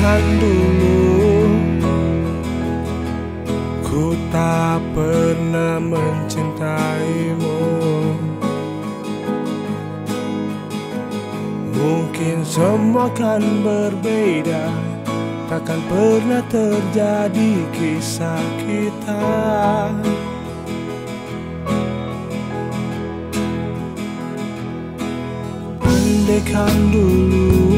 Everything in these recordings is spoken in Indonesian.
Tuhan dulu Ku tak pernah mencintaimu. Mungkin semua kan berbeda Takkan pernah terjadi kisah kita. Pendekan dulu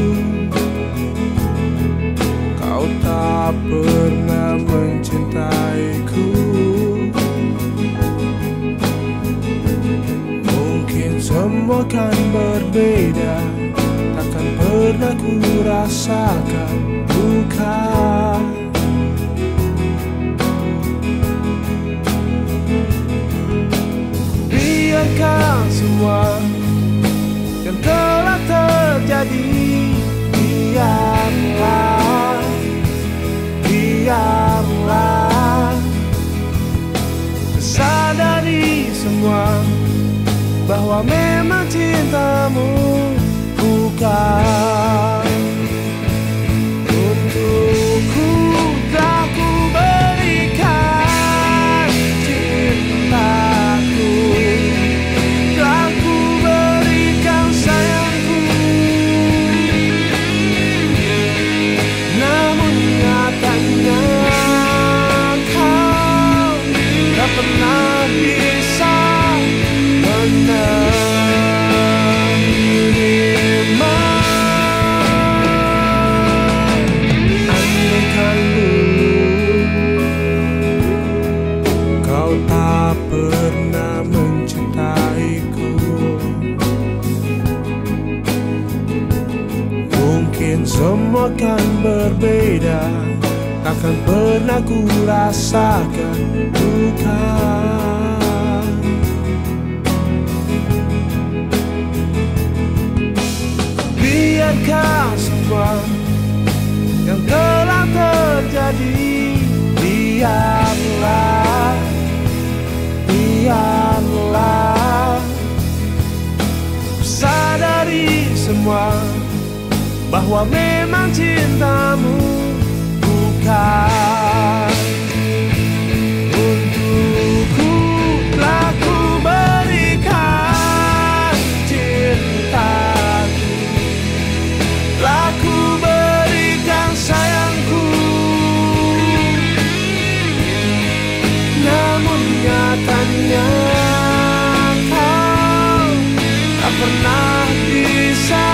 tak pernah mencintaiku. Mungkin semua kan berbeda Takkan pernah ku rasakan duka bahwa memang cintamu semua kan berbeda Takkan pernah ku rasakan duka Biarkan semua yang telah terjadi Biarlah, biarlah. Sadari semua bahwa memang cintamu bukan untukku. Telah berikan cintaku. Telah berikan sayangku. Namun nyatanya kau tak pernah bisa